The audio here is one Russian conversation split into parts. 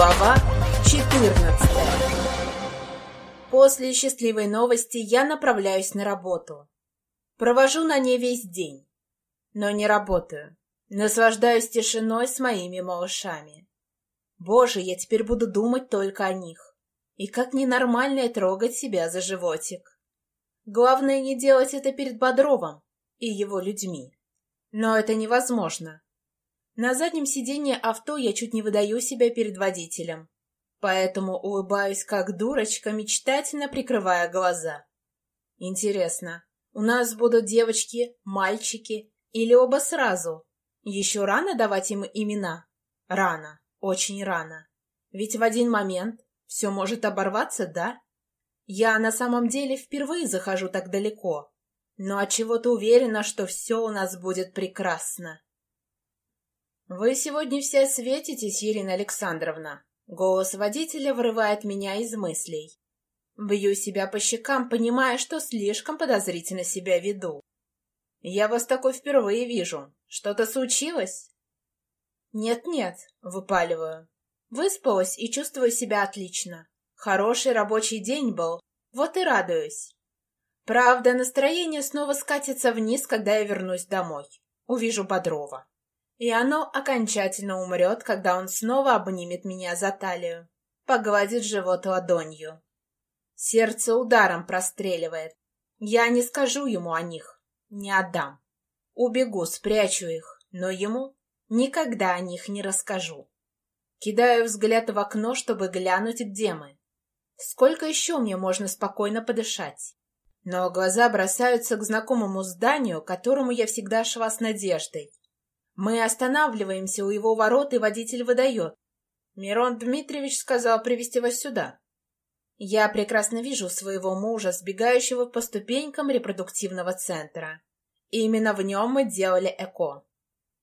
Глава 14 После счастливой новости я направляюсь на работу. Провожу на ней весь день. Но не работаю. Наслаждаюсь тишиной с моими малышами. Боже, я теперь буду думать только о них. И как ненормально трогать себя за животик. Главное не делать это перед Бодровым и его людьми. Но это невозможно. На заднем сиденье авто я чуть не выдаю себя перед водителем. Поэтому улыбаюсь, как дурочка, мечтательно прикрывая глаза. Интересно, у нас будут девочки, мальчики или оба сразу? Еще рано давать им имена? Рано, очень рано. Ведь в один момент все может оборваться, да? Я на самом деле впервые захожу так далеко, но от чего то уверена, что все у нас будет прекрасно. «Вы сегодня все светитесь, Ирина Александровна!» Голос водителя вырывает меня из мыслей. Бью себя по щекам, понимая, что слишком подозрительно себя веду. «Я вас такой впервые вижу. Что-то случилось?» «Нет-нет», — выпаливаю. Выспалась и чувствую себя отлично. Хороший рабочий день был, вот и радуюсь. Правда, настроение снова скатится вниз, когда я вернусь домой. Увижу Бодрова и оно окончательно умрет, когда он снова обнимет меня за талию, погладит живот ладонью. Сердце ударом простреливает. Я не скажу ему о них, не отдам. Убегу, спрячу их, но ему никогда о них не расскажу. Кидаю взгляд в окно, чтобы глянуть, где мы. Сколько еще мне можно спокойно подышать? Но глаза бросаются к знакомому зданию, которому я всегда шла с надеждой. Мы останавливаемся у его ворот, и водитель выдает. Мирон Дмитриевич сказал привести вас сюда. Я прекрасно вижу своего мужа, сбегающего по ступенькам репродуктивного центра. И именно в нем мы делали ЭКО.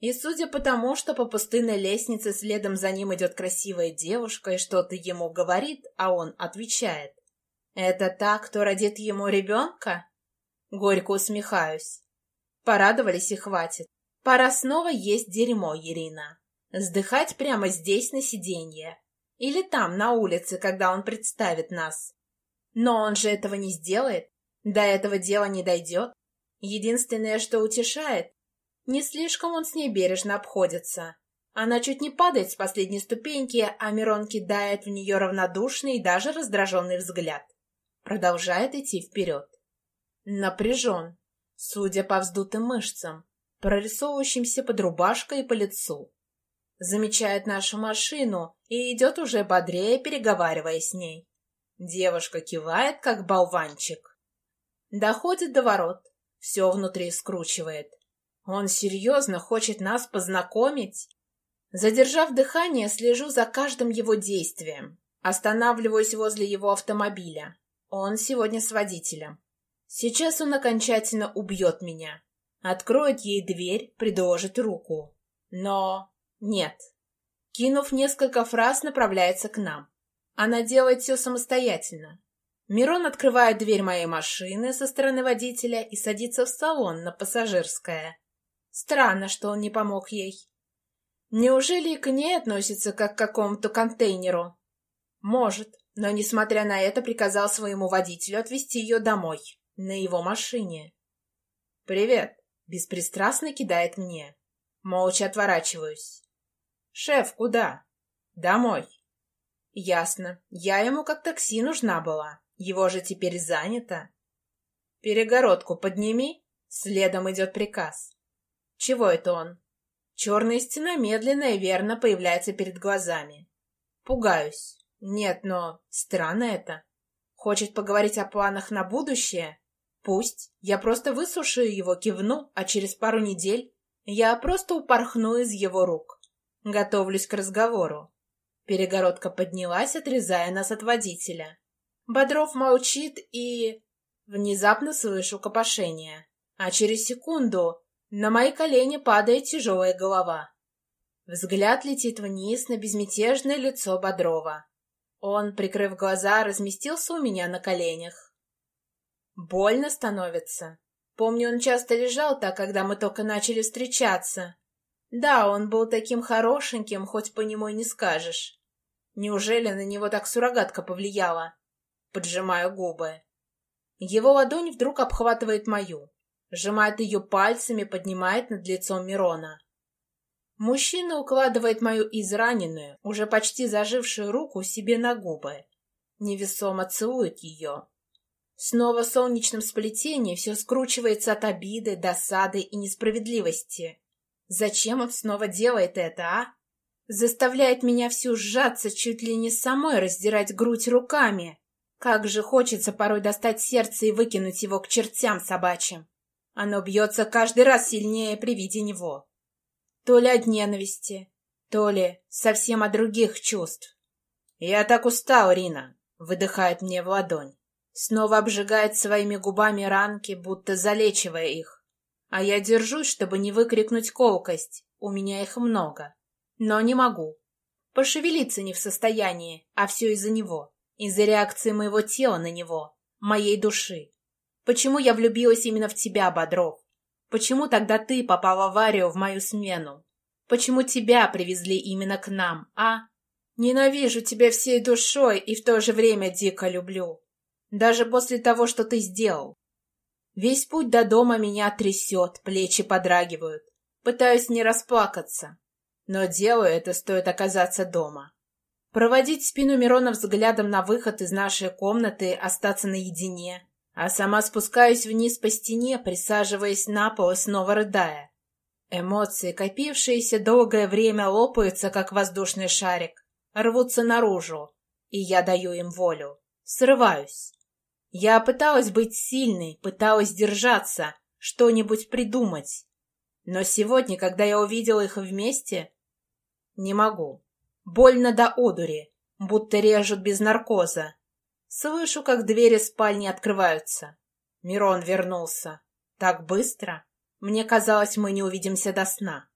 И судя по тому, что по пустынной лестнице следом за ним идет красивая девушка и что-то ему говорит, а он отвечает. «Это та, кто родит ему ребенка?» Горько усмехаюсь. Порадовались и хватит. Пора снова есть дерьмо, Ирина. Сдыхать прямо здесь на сиденье. Или там, на улице, когда он представит нас. Но он же этого не сделает. До этого дела не дойдет. Единственное, что утешает, не слишком он с ней бережно обходится. Она чуть не падает с последней ступеньки, а Мирон кидает в нее равнодушный и даже раздраженный взгляд. Продолжает идти вперед. Напряжен, судя по вздутым мышцам прорисовывающимся под рубашкой и по лицу. Замечает нашу машину и идет уже бодрее, переговаривая с ней. Девушка кивает, как болванчик. Доходит до ворот, все внутри скручивает. Он серьезно хочет нас познакомить? Задержав дыхание, слежу за каждым его действием. Останавливаюсь возле его автомобиля. Он сегодня с водителем. Сейчас он окончательно убьет меня. Откроет ей дверь, предложит руку. Но нет. Кинув несколько фраз, направляется к нам. Она делает все самостоятельно. Мирон открывает дверь моей машины со стороны водителя и садится в салон на пассажирское. Странно, что он не помог ей. Неужели к ней относится как к какому-то контейнеру? Может, но, несмотря на это, приказал своему водителю отвезти ее домой, на его машине. «Привет!» Беспристрастно кидает мне. Молча отворачиваюсь. «Шеф, куда?» «Домой». «Ясно. Я ему как такси нужна была. Его же теперь занято». «Перегородку подними». Следом идет приказ. «Чего это он?» Черная стена медленно и верно появляется перед глазами. Пугаюсь. Нет, но странно это. Хочет поговорить о планах на будущее? Пусть. Я просто высушаю его, кивну, а через пару недель я просто упорхну из его рук. Готовлюсь к разговору. Перегородка поднялась, отрезая нас от водителя. Бодров молчит и... Внезапно слышу копошение. А через секунду на мои колени падает тяжелая голова. Взгляд летит вниз на безмятежное лицо Бодрова. Он, прикрыв глаза, разместился у меня на коленях. Больно становится. Помню, он часто лежал так, когда мы только начали встречаться. Да, он был таким хорошеньким, хоть по нему и не скажешь. Неужели на него так суррогатка повлияла? Поджимаю губы. Его ладонь вдруг обхватывает мою, сжимает ее пальцами, поднимает над лицом Мирона. Мужчина укладывает мою израненную, уже почти зажившую руку себе на губы. Невесомо целует ее. Снова в солнечном сплетении все скручивается от обиды, досады и несправедливости. Зачем он снова делает это, а? Заставляет меня всю сжаться, чуть ли не самой раздирать грудь руками. Как же хочется порой достать сердце и выкинуть его к чертям собачьим. Оно бьется каждый раз сильнее при виде него. То ли от ненависти, то ли совсем от других чувств. «Я так устал, Рина!» — выдыхает мне в ладонь. Снова обжигает своими губами ранки, будто залечивая их. А я держусь, чтобы не выкрикнуть колкость. У меня их много. Но не могу. Пошевелиться не в состоянии, а все из-за него. Из-за реакции моего тела на него, моей души. Почему я влюбилась именно в тебя, Бодров? Почему тогда ты попал в аварию в мою смену? Почему тебя привезли именно к нам, а? Ненавижу тебя всей душой и в то же время дико люблю. Даже после того, что ты сделал. Весь путь до дома меня трясет, плечи подрагивают. Пытаюсь не расплакаться. Но делаю это, стоит оказаться дома. Проводить спину Мирона взглядом на выход из нашей комнаты, остаться наедине. А сама спускаюсь вниз по стене, присаживаясь на пол и снова рыдая. Эмоции, копившиеся долгое время, лопаются, как воздушный шарик, рвутся наружу, и я даю им волю. Срываюсь. Я пыталась быть сильной, пыталась держаться, что-нибудь придумать. Но сегодня, когда я увидела их вместе, не могу. Больно до одури, будто режут без наркоза. Слышу, как двери спальни открываются. Мирон вернулся. Так быстро. Мне казалось, мы не увидимся до сна.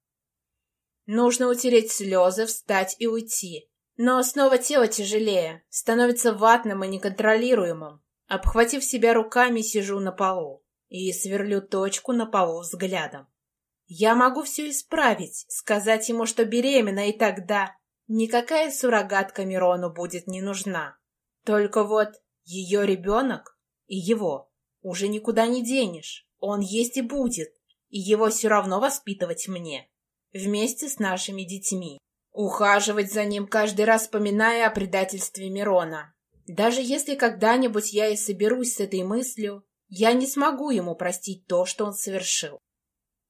Нужно утереть слезы, встать и уйти. Но снова тело тяжелее, становится ватным и неконтролируемым. Обхватив себя руками, сижу на полу и сверлю точку на полу взглядом. Я могу все исправить, сказать ему, что беременна, и тогда никакая суррогатка Мирону будет не нужна. Только вот ее ребенок и его уже никуда не денешь. Он есть и будет, и его все равно воспитывать мне, вместе с нашими детьми. Ухаживать за ним, каждый раз вспоминая о предательстве Мирона. Даже если когда-нибудь я и соберусь с этой мыслью, я не смогу ему простить то, что он совершил.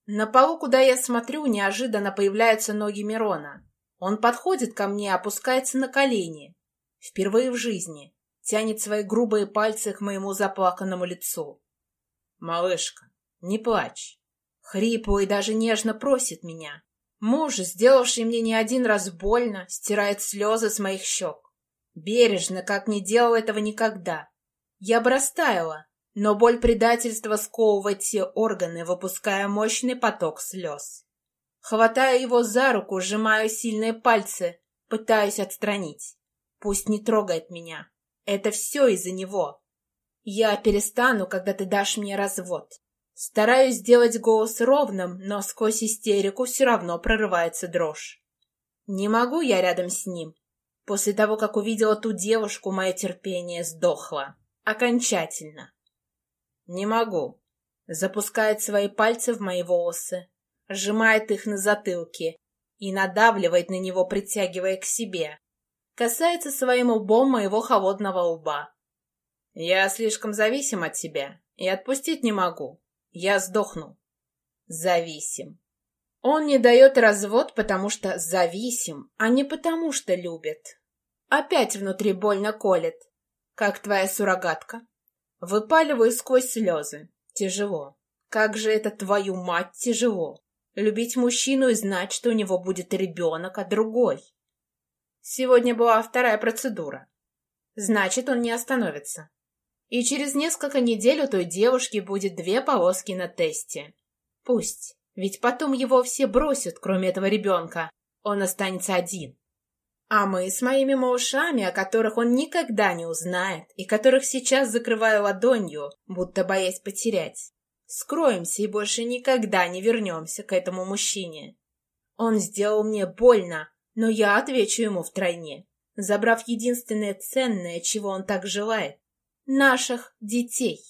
На полу, куда я смотрю, неожиданно появляются ноги Мирона. Он подходит ко мне, опускается на колени. Впервые в жизни. Тянет свои грубые пальцы к моему заплаканному лицу. «Малышка, не плачь!» Хрипло и даже нежно просит меня. Муж, сделавший мне не один раз больно, стирает слезы с моих щек. Бережно, как не делал этого никогда. Я бы растаяла, но боль предательства сковывает все органы, выпуская мощный поток слез. Хватаю его за руку, сжимаю сильные пальцы, пытаюсь отстранить. Пусть не трогает меня. Это все из-за него. Я перестану, когда ты дашь мне развод. Стараюсь сделать голос ровным, но сквозь истерику все равно прорывается дрожь. Не могу я рядом с ним. После того, как увидела ту девушку, мое терпение сдохло. Окончательно. «Не могу». Запускает свои пальцы в мои волосы, сжимает их на затылке и надавливает на него, притягивая к себе. Касается своим лбом моего холодного лба. «Я слишком зависим от тебя и отпустить не могу. Я сдохну». «Зависим». Он не дает развод, потому что зависим, а не потому что любит. Опять внутри больно колет. Как твоя суррогатка? Выпаливаю сквозь слезы. Тяжело. Как же это, твою мать, тяжело. Любить мужчину и знать, что у него будет ребенок, а другой. Сегодня была вторая процедура. Значит, он не остановится. И через несколько недель у той девушки будет две полоски на тесте. Пусть. Ведь потом его все бросят, кроме этого ребенка. Он останется один. А мы с моими малышами, о которых он никогда не узнает, и которых сейчас закрываю ладонью, будто боясь потерять, скроемся и больше никогда не вернемся к этому мужчине. Он сделал мне больно, но я отвечу ему втройне. забрав единственное ценное, чего он так желает — наших детей.